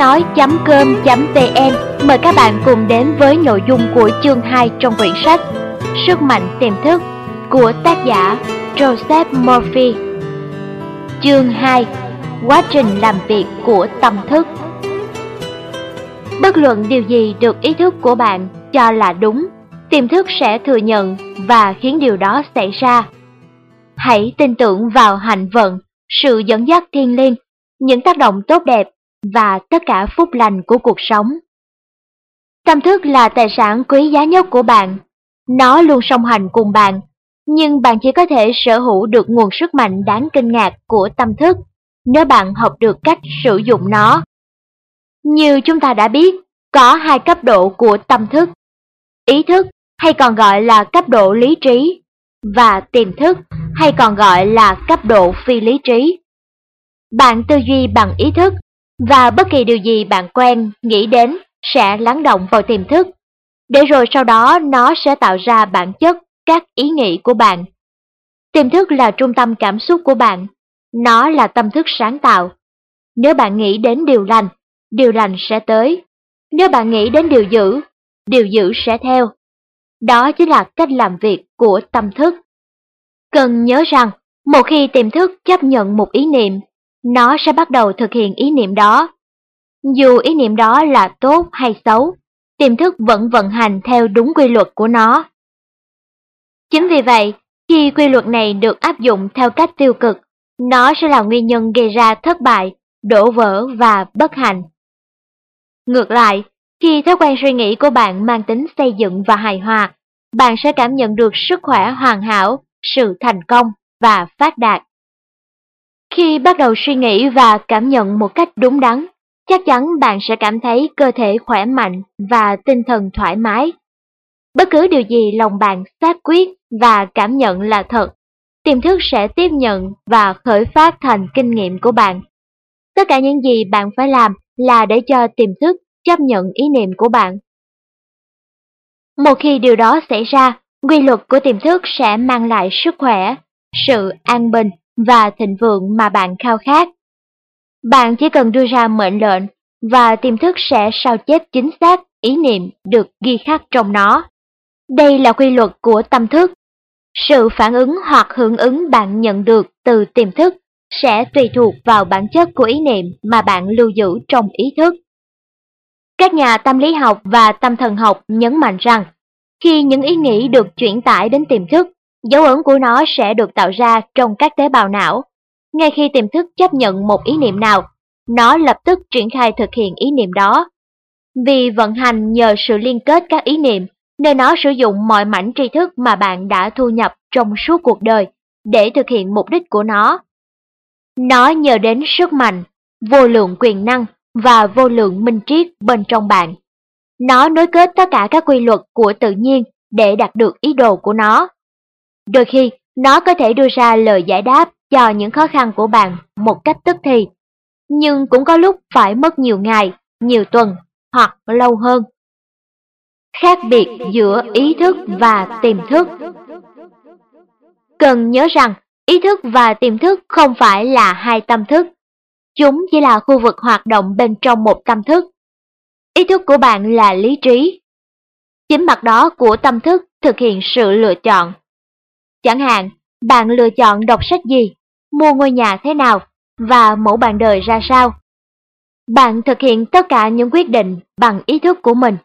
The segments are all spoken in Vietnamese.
Nói.com.vn mời các bạn cùng đến với nội dung của chương 2 trong quyển sách Sức mạnh tiềm thức của tác giả Joseph Murphy. Chương 2 Quá trình làm việc của tâm thức Bất luận điều gì được ý thức của bạn cho là đúng, tiềm thức sẽ thừa nhận và khiến điều đó xảy ra. Hãy tin tưởng vào hạnh vận, sự dẫn dắt thiên liêng, những tác động tốt đẹp và tất cả phúc lành của cuộc sống. Tâm thức là tài sản quý giá nhất của bạn. Nó luôn song hành cùng bạn, nhưng bạn chỉ có thể sở hữu được nguồn sức mạnh đáng kinh ngạc của tâm thức nếu bạn học được cách sử dụng nó. Như chúng ta đã biết, có hai cấp độ của tâm thức. Ý thức hay còn gọi là cấp độ lý trí và tiềm thức hay còn gọi là cấp độ phi lý trí. Bạn tư duy bằng ý thức và bất kỳ điều gì bạn quen, nghĩ đến sẽ lắng động vào tiềm thức, để rồi sau đó nó sẽ tạo ra bản chất các ý nghĩ của bạn. Tiềm thức là trung tâm cảm xúc của bạn, nó là tâm thức sáng tạo. Nếu bạn nghĩ đến điều lành, điều lành sẽ tới. Nếu bạn nghĩ đến điều dữ, điều dữ sẽ theo. Đó chính là cách làm việc của tâm thức. Cần nhớ rằng, một khi tiềm thức chấp nhận một ý niệm, nó sẽ bắt đầu thực hiện ý niệm đó. Dù ý niệm đó là tốt hay xấu, tiềm thức vẫn vận hành theo đúng quy luật của nó. Chính vì vậy, khi quy luật này được áp dụng theo cách tiêu cực, nó sẽ là nguyên nhân gây ra thất bại, đổ vỡ và bất hạnh. Ngược lại, khi thói quen suy nghĩ của bạn mang tính xây dựng và hài hòa, bạn sẽ cảm nhận được sức khỏe hoàn hảo, sự thành công và phát đạt. Khi bắt đầu suy nghĩ và cảm nhận một cách đúng đắn, chắc chắn bạn sẽ cảm thấy cơ thể khỏe mạnh và tinh thần thoải mái. Bất cứ điều gì lòng bạn xác quyết và cảm nhận là thật, tiềm thức sẽ tiếp nhận và khởi phát thành kinh nghiệm của bạn. Tất cả những gì bạn phải làm là để cho tiềm thức chấp nhận ý niệm của bạn. Một khi điều đó xảy ra, quy luật của tiềm thức sẽ mang lại sức khỏe, sự an bình và thịnh vượng mà bạn khao khát. Bạn chỉ cần đưa ra mệnh lệnh và tiềm thức sẽ sao chép chính xác ý niệm được ghi khắc trong nó. Đây là quy luật của tâm thức. Sự phản ứng hoặc hưởng ứng bạn nhận được từ tiềm thức sẽ tùy thuộc vào bản chất của ý niệm mà bạn lưu giữ trong ý thức. Các nhà tâm lý học và tâm thần học nhấn mạnh rằng, khi những ý nghĩ được chuyển tải đến tiềm thức, dấu ấn của nó sẽ được tạo ra trong các tế bào não. Ngay khi tiềm thức chấp nhận một ý niệm nào, nó lập tức triển khai thực hiện ý niệm đó. Vì vận hành nhờ sự liên kết các ý niệm, nên nó sử dụng mọi mảnh tri thức mà bạn đã thu nhập trong suốt cuộc đời để thực hiện mục đích của nó. Nó nhờ đến sức mạnh, vô lượng quyền năng và vô lượng minh triết bên trong bạn. Nó nối kết tất cả các quy luật của tự nhiên để đạt được ý đồ của nó. Đôi khi, nó có thể đưa ra lời giải đáp cho những khó khăn của bạn một cách tức thì, nhưng cũng có lúc phải mất nhiều ngày, nhiều tuần hoặc lâu hơn. Khác biệt giữa ý thức và tiềm thức Cần nhớ rằng, ý thức và tiềm thức không phải là hai tâm thức. Chúng chỉ là khu vực hoạt động bên trong một tâm thức. Ý thức của bạn là lý trí. Chính mặt đó của tâm thức thực hiện sự lựa chọn. Chẳng hạn, bạn lựa chọn đọc sách gì, mua ngôi nhà thế nào và mẫu bạn đời ra sao. Bạn thực hiện tất cả những quyết định bằng ý thức của mình.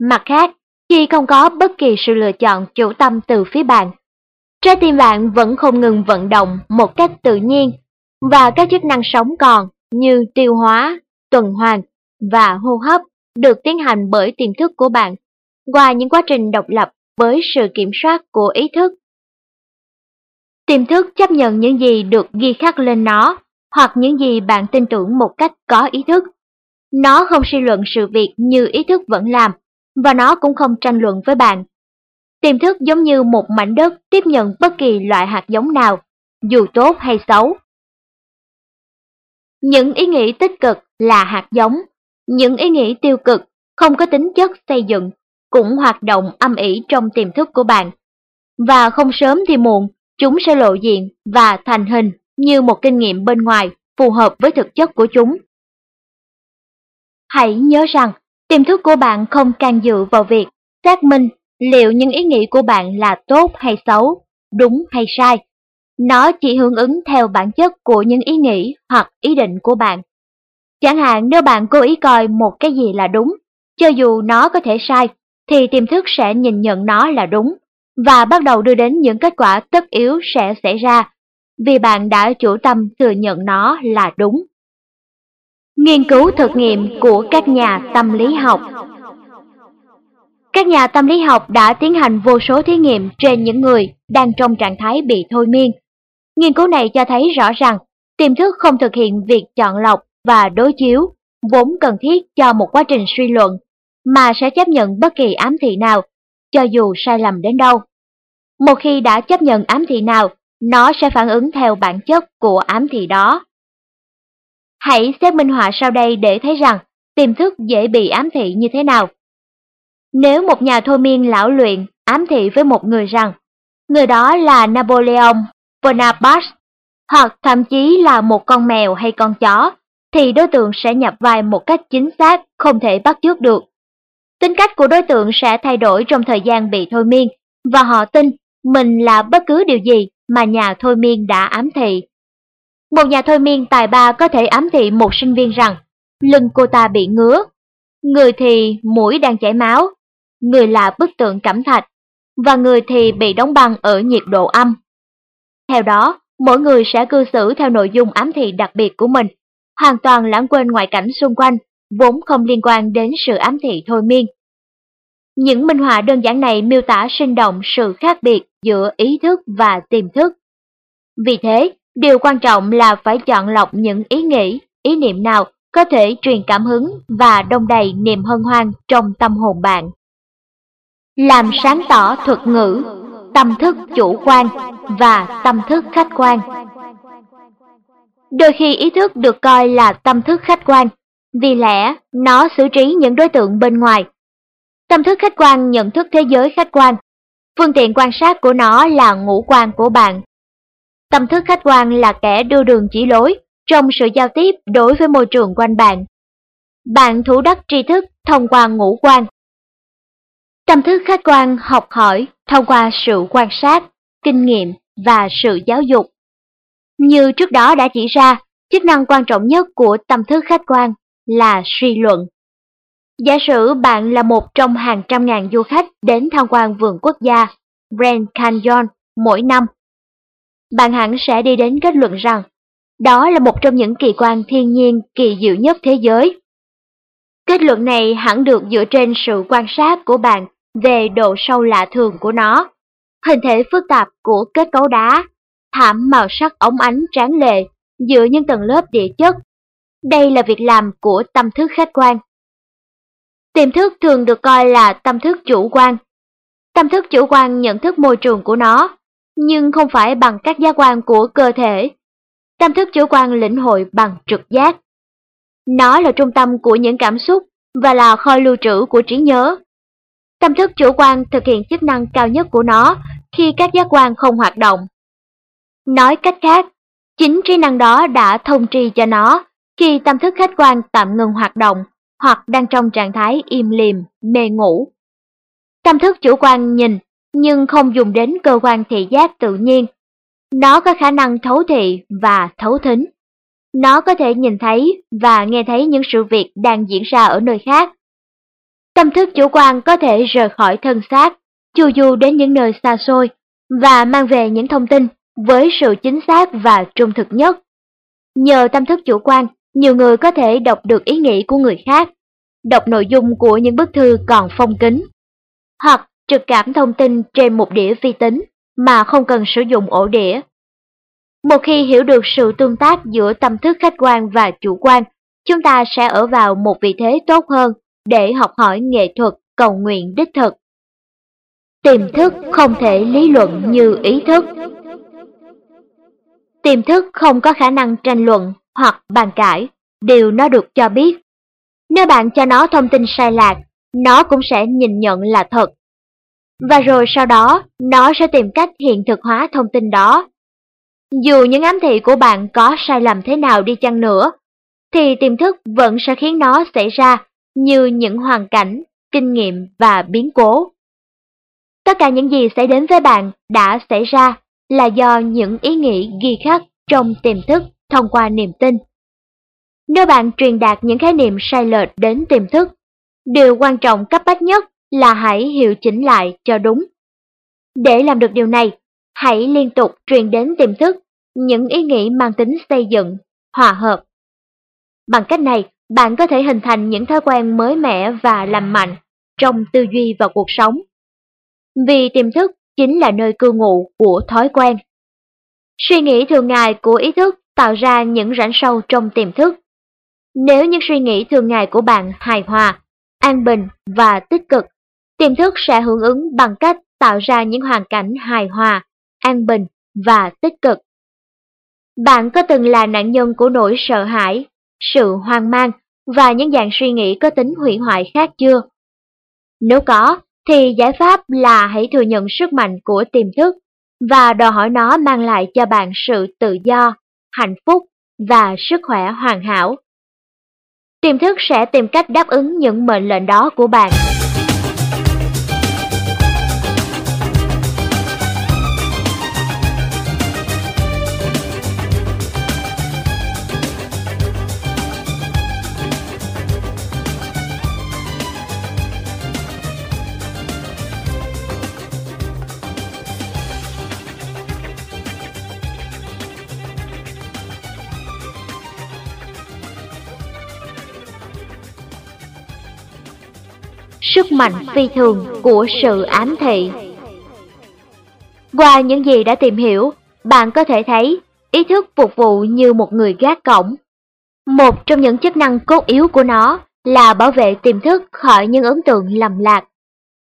Mặt khác, khi không có bất kỳ sự lựa chọn chủ tâm từ phía bạn, trái tim bạn vẫn không ngừng vận động một cách tự nhiên và các chức năng sống còn như tiêu hóa, tuần hoàn và hô hấp được tiến hành bởi tiềm thức của bạn qua những quá trình độc lập với sự kiểm soát của ý thức. Tiềm thức chấp nhận những gì được ghi khắc lên nó, hoặc những gì bạn tin tưởng một cách có ý thức. Nó không suy luận sự việc như ý thức vẫn làm, và nó cũng không tranh luận với bạn. Tiềm thức giống như một mảnh đất tiếp nhận bất kỳ loại hạt giống nào, dù tốt hay xấu. Những ý nghĩ tích cực là hạt giống, những ý nghĩ tiêu cực không có tính chất xây dựng cũng hoạt động âm ỉ trong tiềm thức của bạn. Và không sớm thì muộn, chúng sẽ lộ diện và thành hình như một kinh nghiệm bên ngoài phù hợp với thực chất của chúng. Hãy nhớ rằng, tiềm thức của bạn không can dự vào việc xác minh liệu những ý nghĩ của bạn là tốt hay xấu, đúng hay sai. Nó chỉ hưởng ứng theo bản chất của những ý nghĩ hoặc ý định của bạn. Chẳng hạn nếu bạn cố ý coi một cái gì là đúng, cho dù nó có thể sai, thì tiềm thức sẽ nhìn nhận nó là đúng và bắt đầu đưa đến những kết quả tất yếu sẽ xảy ra vì bạn đã chủ tâm thừa nhận nó là đúng. Nghiên cứu thực nghiệm của các nhà tâm lý học Các nhà tâm lý học đã tiến hành vô số thí nghiệm trên những người đang trong trạng thái bị thôi miên. Nghiên cứu này cho thấy rõ rằng tiềm thức không thực hiện việc chọn lọc và đối chiếu vốn cần thiết cho một quá trình suy luận, mà sẽ chấp nhận bất kỳ ám thị nào, cho dù sai lầm đến đâu. Một khi đã chấp nhận ám thị nào, nó sẽ phản ứng theo bản chất của ám thị đó. Hãy xét minh họa sau đây để thấy rằng tiềm thức dễ bị ám thị như thế nào. Nếu một nhà thôi miên lão luyện ám thị với một người rằng người đó là Napoleon Bonaparte hoặc thậm chí là một con mèo hay con chó, thì đối tượng sẽ nhập vai một cách chính xác, không thể bắt chước được. Tính cách của đối tượng sẽ thay đổi trong thời gian bị thôi miên, và họ tin mình là bất cứ điều gì mà nhà thôi miên đã ám thị. Một nhà thôi miên tài ba có thể ám thị một sinh viên rằng lưng cô ta bị ngứa, người thì mũi đang chảy máu, người là bức tượng cẩm thạch, và người thì bị đóng băng ở nhiệt độ âm. Theo đó, mỗi người sẽ cư xử theo nội dung ám thị đặc biệt của mình, hoàn toàn lãng quên ngoại cảnh xung quanh, vốn không liên quan đến sự ám thị thôi miên. Những minh họa đơn giản này miêu tả sinh động sự khác biệt giữa ý thức và tiềm thức. Vì thế, điều quan trọng là phải chọn lọc những ý nghĩ, ý niệm nào có thể truyền cảm hứng và đông đầy niềm hân hoan trong tâm hồn bạn. Làm sáng tỏ thuật ngữ, tâm thức chủ quan và tâm thức khách quan. Đôi khi ý thức được coi là tâm thức khách quan, vì lẽ nó xử trí những đối tượng bên ngoài. Tâm thức khách quan nhận thức thế giới khách quan. Phương tiện quan sát của nó là ngũ quan của bạn. Tâm thức khách quan là kẻ đưa đường chỉ lối trong sự giao tiếp đối với môi trường quanh bạn. Bạn thủ đắc tri thức thông qua ngũ quan. Tâm thức khách quan học hỏi thông qua sự quan sát, kinh nghiệm và sự giáo dục. Như trước đó đã chỉ ra, chức năng quan trọng nhất của tâm thức khách quan là suy luận. Giả sử bạn là một trong hàng trăm ngàn du khách đến tham quan vườn quốc gia Grand Canyon mỗi năm. Bạn hẳn sẽ đi đến kết luận rằng đó là một trong những kỳ quan thiên nhiên kỳ diệu nhất thế giới. Kết luận này hẳn được dựa trên sự quan sát của bạn về độ sâu lạ thường của nó, hình thể phức tạp của kết cấu đá, thảm màu sắc ống ánh tráng lệ giữa những tầng lớp địa chất. Đây là việc làm của tâm thức khách quan. Tiềm thức thường được coi là tâm thức chủ quan. Tâm thức chủ quan nhận thức môi trường của nó, nhưng không phải bằng các giác quan của cơ thể. Tâm thức chủ quan lĩnh hội bằng trực giác. Nó là trung tâm của những cảm xúc và là kho lưu trữ của trí nhớ. Tâm thức chủ quan thực hiện chức năng cao nhất của nó khi các giác quan không hoạt động. Nói cách khác, chính trí năng đó đã thông tri cho nó khi tâm thức khách quan tạm ngừng hoạt động hoặc đang trong trạng thái im lìm, mê ngủ. Tâm thức chủ quan nhìn nhưng không dùng đến cơ quan thị giác tự nhiên. Nó có khả năng thấu thị và thấu thính. Nó có thể nhìn thấy và nghe thấy những sự việc đang diễn ra ở nơi khác. Tâm thức chủ quan có thể rời khỏi thân xác, chu du đến những nơi xa xôi và mang về những thông tin với sự chính xác và trung thực nhất. Nhờ tâm thức chủ quan, nhiều người có thể đọc được ý nghĩ của người khác, đọc nội dung của những bức thư còn phong kính, hoặc trực cảm thông tin trên một đĩa vi tính mà không cần sử dụng ổ đĩa. Một khi hiểu được sự tương tác giữa tâm thức khách quan và chủ quan, chúng ta sẽ ở vào một vị thế tốt hơn để học hỏi nghệ thuật cầu nguyện đích thực. Tiềm thức không thể lý luận như ý thức. Tiềm thức không có khả năng tranh luận hoặc bàn cãi, đều nó được cho biết. Nếu bạn cho nó thông tin sai lạc, nó cũng sẽ nhìn nhận là thật. Và rồi sau đó, nó sẽ tìm cách hiện thực hóa thông tin đó. Dù những ám thị của bạn có sai lầm thế nào đi chăng nữa, thì tiềm thức vẫn sẽ khiến nó xảy ra như những hoàn cảnh, kinh nghiệm và biến cố. Tất cả những gì xảy đến với bạn đã xảy ra là do những ý nghĩ ghi khắc trong tiềm thức thông qua niềm tin. Nếu bạn truyền đạt những khái niệm sai lệch đến tiềm thức, điều quan trọng cấp bách nhất là hãy hiệu chỉnh lại cho đúng. Để làm được điều này, hãy liên tục truyền đến tiềm thức những ý nghĩ mang tính xây dựng, hòa hợp. Bằng cách này, bạn có thể hình thành những thói quen mới mẻ và lành mạnh trong tư duy và cuộc sống. Vì tiềm thức chính là nơi cư ngụ của thói quen. Suy nghĩ thường ngày của ý thức tạo ra những rãnh sâu trong tiềm thức. Nếu những suy nghĩ thường ngày của bạn hài hòa, an bình và tích cực, tiềm thức sẽ hưởng ứng bằng cách tạo ra những hoàn cảnh hài hòa, an bình và tích cực. Bạn có từng là nạn nhân của nỗi sợ hãi, sự hoang mang và những dạng suy nghĩ có tính hủy hoại khác chưa? Nếu có, thì giải pháp là hãy thừa nhận sức mạnh của tiềm thức và đòi hỏi nó mang lại cho bạn sự tự do, hạnh phúc và sức khỏe hoàn hảo. Tiềm thức sẽ tìm cách đáp ứng những mệnh lệnh đó của bạn. Sức mạnh phi thường của sự ám thị. Qua những gì đã tìm hiểu, bạn có thể thấy ý thức phục vụ như một người gác cổng. Một trong những chức năng cốt yếu của nó là bảo vệ tiềm thức khỏi những ấn tượng lầm lạc.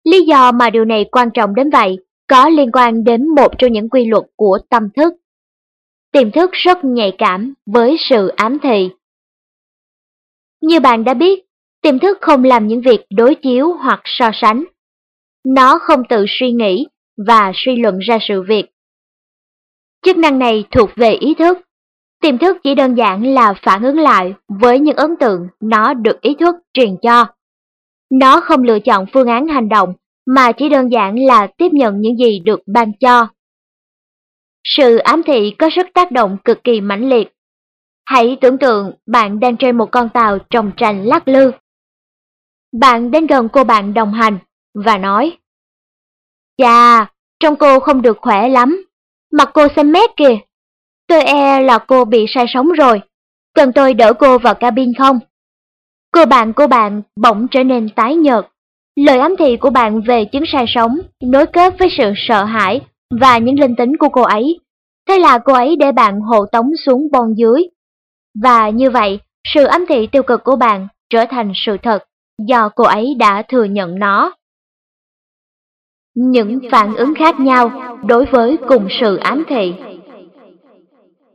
Lý do mà điều này quan trọng đến vậy có liên quan đến một trong những quy luật của tâm thức. Tiềm thức rất nhạy cảm với sự ám thị. Như bạn đã biết, Tiềm thức không làm những việc đối chiếu hoặc so sánh. Nó không tự suy nghĩ và suy luận ra sự việc. Chức năng này thuộc về ý thức. Tiềm thức chỉ đơn giản là phản ứng lại với những ấn tượng nó được ý thức truyền cho. Nó không lựa chọn phương án hành động, mà chỉ đơn giản là tiếp nhận những gì được ban cho. Sự ám thị có sức tác động cực kỳ mãnh liệt. Hãy tưởng tượng bạn đang trên một con tàu trồng trành lắc lư. Bạn đến gần cô bạn đồng hành và nói Chà, trông cô không được khỏe lắm, mặt cô xanh mét kìa. Tôi e là cô bị sai sóng rồi, cần tôi đỡ cô vào cabin không? Cô bạn của bạn bỗng trở nên tái nhợt. Lời ám thị của bạn về chứng sai sống nối kết với sự sợ hãi và những linh tính của cô ấy. Thế là cô ấy để bạn hộ tống xuống bon dưới. Và như vậy, sự ám thị tiêu cực của bạn trở thành sự thật do cô ấy đã thừa nhận nó. Những phản ứng khác nhau đối với cùng sự ám thị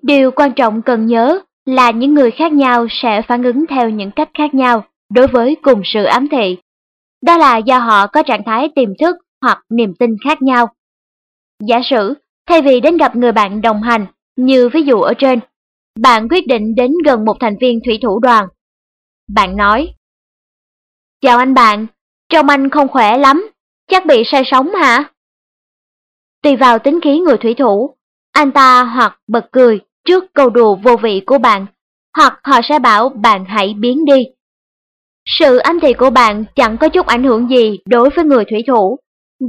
Điều quan trọng cần nhớ là những người khác nhau sẽ phản ứng theo những cách khác nhau đối với cùng sự ám thị. Đó là do họ có trạng thái tiềm thức hoặc niềm tin khác nhau. Giả sử, thay vì đến gặp người bạn đồng hành, như ví dụ ở trên, bạn quyết định đến gần một thành viên thủy thủ đoàn. Bạn nói, Chào anh bạn, trông anh không khỏe lắm, chắc bị say sóng hả? Tùy vào tính khí người thủy thủ, anh ta hoặc bật cười trước câu đùa vô vị của bạn, hoặc họ sẽ bảo bạn hãy biến đi. Sự ám thị của bạn chẳng có chút ảnh hưởng gì đối với người thủy thủ,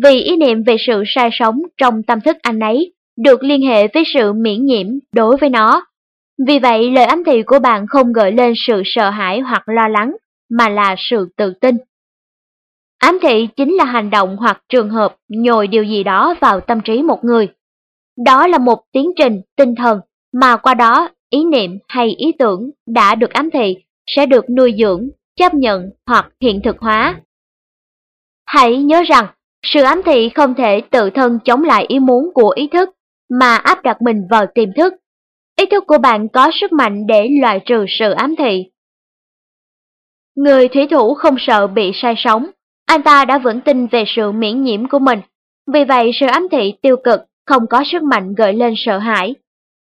vì ý niệm về sự sai sống trong tâm thức anh ấy được liên hệ với sự miễn nhiễm đối với nó. Vì vậy, lời ám thị của bạn không gợi lên sự sợ hãi hoặc lo lắng, mà là sự tự tin. Ám thị chính là hành động hoặc trường hợp nhồi điều gì đó vào tâm trí một người. Đó là một tiến trình tinh thần mà qua đó ý niệm hay ý tưởng đã được ám thị sẽ được nuôi dưỡng, chấp nhận hoặc hiện thực hóa. Hãy nhớ rằng, sự ám thị không thể tự thân chống lại ý muốn của ý thức mà áp đặt mình vào tiềm thức. Ý thức của bạn có sức mạnh để loại trừ sự ám thị Người thủy thủ không sợ bị sai sóng, anh ta đã vững tin về sự miễn nhiễm của mình, vì vậy sự ám thị tiêu cực không có sức mạnh gợi lên sợ hãi.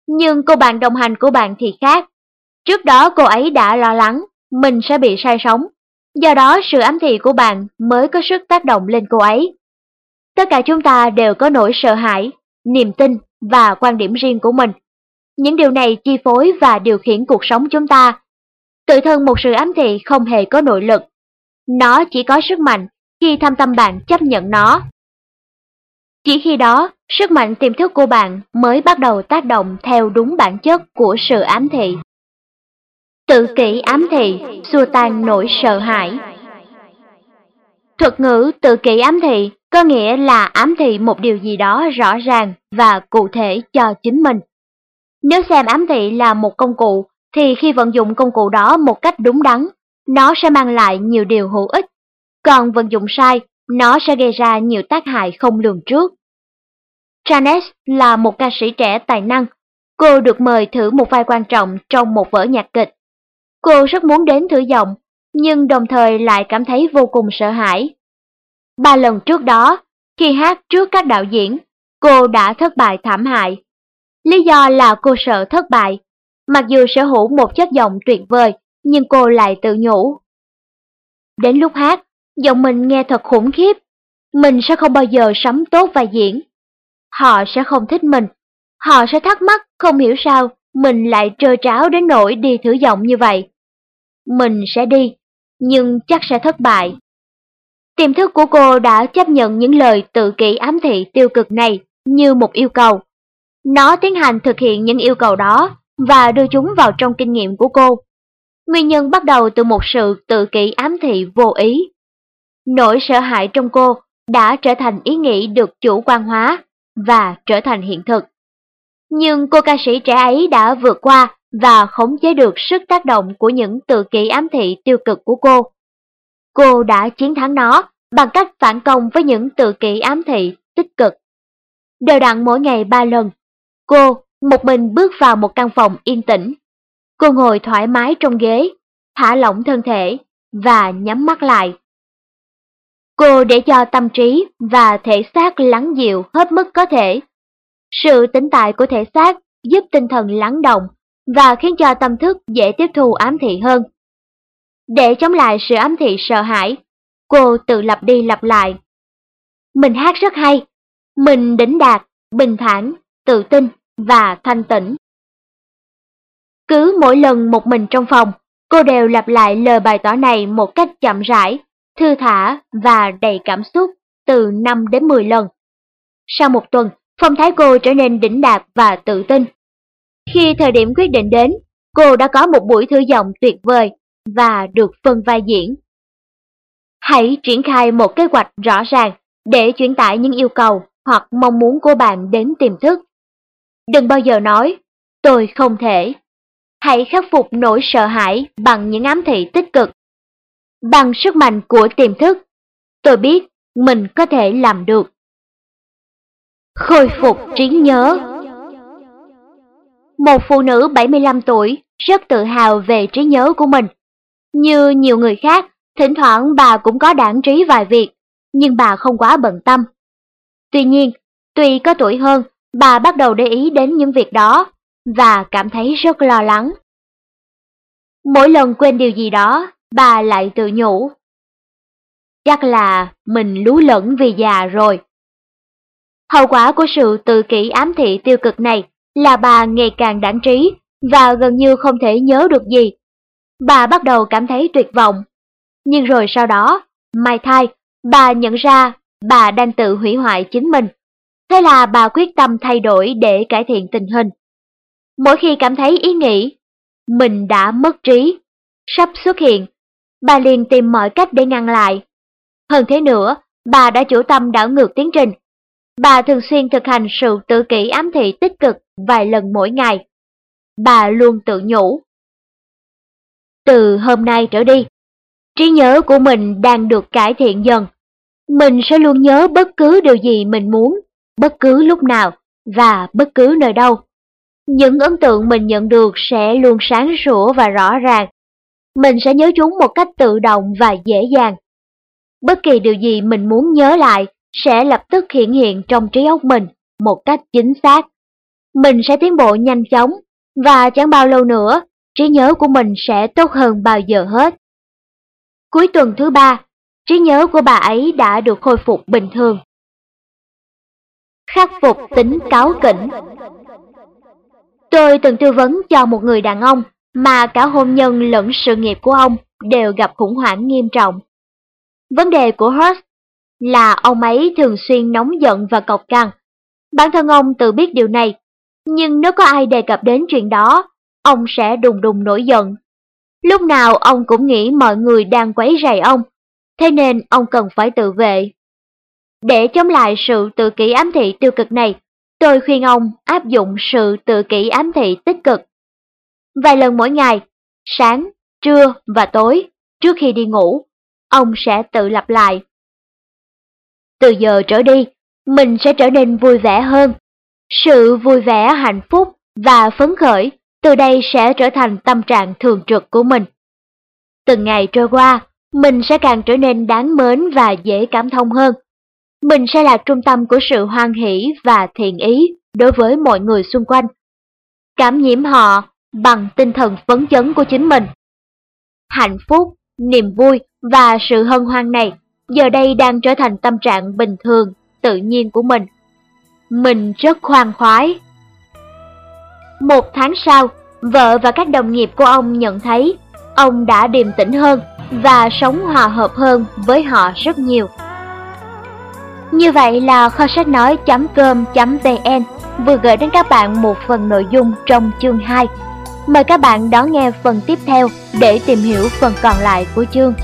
Nhưng cô bạn đồng hành của bạn thì khác. Trước đó cô ấy đã lo lắng mình sẽ bị sai sóng. do đó sự ám thị của bạn mới có sức tác động lên cô ấy. Tất cả chúng ta đều có nỗi sợ hãi, niềm tin và quan điểm riêng của mình. Những điều này chi phối và điều khiển cuộc sống chúng ta. Tự thân một sự ám thị không hề có nội lực. Nó chỉ có sức mạnh khi thâm tâm bạn chấp nhận nó. Chỉ khi đó, sức mạnh tiềm thức của bạn mới bắt đầu tác động theo đúng bản chất của sự ám thị. Tự kỷ ám thị, xua tan nỗi sợ hãi. Thuật ngữ tự kỷ ám thị có nghĩa là ám thị một điều gì đó rõ ràng và cụ thể cho chính mình. Nếu xem ám thị là một công cụ, thì khi vận dụng công cụ đó một cách đúng đắn, nó sẽ mang lại nhiều điều hữu ích. Còn vận dụng sai, nó sẽ gây ra nhiều tác hại không lường trước. Janet là một ca sĩ trẻ tài năng. Cô được mời thử một vai quan trọng trong một vở nhạc kịch. Cô rất muốn đến thử giọng, nhưng đồng thời lại cảm thấy vô cùng sợ hãi. Ba lần trước đó, khi hát trước các đạo diễn, cô đã thất bại thảm hại. Lý do là cô sợ thất bại. Mặc dù sở hữu một chất giọng tuyệt vời, nhưng cô lại tự nhủ. Đến lúc hát, giọng mình nghe thật khủng khiếp. Mình sẽ không bao giờ sắm tốt và diễn. Họ sẽ không thích mình. Họ sẽ thắc mắc không hiểu sao mình lại trơ tráo đến nỗi đi thử giọng như vậy. Mình sẽ đi, nhưng chắc sẽ thất bại. Tiềm thức của cô đã chấp nhận những lời tự kỷ ám thị tiêu cực này như một yêu cầu. Nó tiến hành thực hiện những yêu cầu đó và đưa chúng vào trong kinh nghiệm của cô. Nguyên nhân bắt đầu từ một sự tự kỷ ám thị vô ý. Nỗi sợ hãi trong cô đã trở thành ý nghĩ được chủ quan hóa và trở thành hiện thực. Nhưng cô ca sĩ trẻ ấy đã vượt qua và khống chế được sức tác động của những tự kỷ ám thị tiêu cực của cô. Cô đã chiến thắng nó bằng cách phản công với những tự kỷ ám thị tích cực. Đều đặn mỗi ngày ba lần, cô một mình bước vào một căn phòng yên tĩnh. Cô ngồi thoải mái trong ghế, thả lỏng thân thể và nhắm mắt lại. Cô để cho tâm trí và thể xác lắng dịu hết mức có thể. Sự tĩnh tại của thể xác giúp tinh thần lắng động và khiến cho tâm thức dễ tiếp thu ám thị hơn. Để chống lại sự ám thị sợ hãi, cô tự lặp đi lặp lại. Mình hát rất hay, mình đỉnh đạt, bình thản, tự tin và thanh tĩnh. Cứ mỗi lần một mình trong phòng, cô đều lặp lại lời bài tỏ này một cách chậm rãi, thư thả và đầy cảm xúc từ 5 đến 10 lần. Sau một tuần, phong thái cô trở nên đỉnh đạt và tự tin. Khi thời điểm quyết định đến, cô đã có một buổi thư giọng tuyệt vời và được phân vai diễn. Hãy triển khai một kế hoạch rõ ràng để truyền tải những yêu cầu hoặc mong muốn của bạn đến tiềm thức. Đừng bao giờ nói, tôi không thể. Hãy khắc phục nỗi sợ hãi bằng những ám thị tích cực. Bằng sức mạnh của tiềm thức, tôi biết mình có thể làm được. Khôi phục trí nhớ Một phụ nữ 75 tuổi rất tự hào về trí nhớ của mình. Như nhiều người khác, thỉnh thoảng bà cũng có đảng trí vài việc, nhưng bà không quá bận tâm. Tuy nhiên, tuy có tuổi hơn, bà bắt đầu để ý đến những việc đó và cảm thấy rất lo lắng. Mỗi lần quên điều gì đó, bà lại tự nhủ. Chắc là mình lú lẫn vì già rồi. Hậu quả của sự tự kỷ ám thị tiêu cực này là bà ngày càng đản trí và gần như không thể nhớ được gì. Bà bắt đầu cảm thấy tuyệt vọng. Nhưng rồi sau đó, mai thai, bà nhận ra bà đang tự hủy hoại chính mình. Thế là bà quyết tâm thay đổi để cải thiện tình hình. Mỗi khi cảm thấy ý nghĩ, mình đã mất trí, sắp xuất hiện, bà liền tìm mọi cách để ngăn lại. Hơn thế nữa, bà đã chủ tâm đảo ngược tiến trình. Bà thường xuyên thực hành sự tự kỷ ám thị tích cực vài lần mỗi ngày. Bà luôn tự nhủ. Từ hôm nay trở đi, trí nhớ của mình đang được cải thiện dần. Mình sẽ luôn nhớ bất cứ điều gì mình muốn, bất cứ lúc nào và bất cứ nơi đâu. Những ấn tượng mình nhận được sẽ luôn sáng sủa và rõ ràng. Mình sẽ nhớ chúng một cách tự động và dễ dàng. Bất kỳ điều gì mình muốn nhớ lại sẽ lập tức hiện hiện trong trí óc mình một cách chính xác. Mình sẽ tiến bộ nhanh chóng và chẳng bao lâu nữa trí nhớ của mình sẽ tốt hơn bao giờ hết. Cuối tuần thứ ba, trí nhớ của bà ấy đã được khôi phục bình thường. Khắc phục tính cáo kỉnh Tôi từng tư vấn cho một người đàn ông mà cả hôn nhân lẫn sự nghiệp của ông đều gặp khủng hoảng nghiêm trọng. Vấn đề của Hurst là ông ấy thường xuyên nóng giận và cọc cằn. Bản thân ông tự biết điều này, nhưng nếu có ai đề cập đến chuyện đó, ông sẽ đùng đùng nổi giận. Lúc nào ông cũng nghĩ mọi người đang quấy rầy ông, thế nên ông cần phải tự vệ. Để chống lại sự tự kỷ ám thị tiêu cực này, tôi khuyên ông áp dụng sự tự kỷ ám thị tích cực. Vài lần mỗi ngày, sáng, trưa và tối, trước khi đi ngủ, ông sẽ tự lặp lại. Từ giờ trở đi, mình sẽ trở nên vui vẻ hơn. Sự vui vẻ, hạnh phúc và phấn khởi từ đây sẽ trở thành tâm trạng thường trực của mình. Từng ngày trôi qua, mình sẽ càng trở nên đáng mến và dễ cảm thông hơn. Mình sẽ là trung tâm của sự hoan hỷ và thiện ý đối với mọi người xung quanh. Cảm nhiễm họ bằng tinh thần phấn chấn của chính mình. Hạnh phúc, niềm vui và sự hân hoan này giờ đây đang trở thành tâm trạng bình thường, tự nhiên của mình. Mình rất khoan khoái. Một tháng sau, vợ và các đồng nghiệp của ông nhận thấy ông đã điềm tĩnh hơn và sống hòa hợp hơn với họ rất nhiều. Như vậy là kho sách nói.com.vn vừa gửi đến các bạn một phần nội dung trong chương 2. Mời các bạn đón nghe phần tiếp theo để tìm hiểu phần còn lại của chương.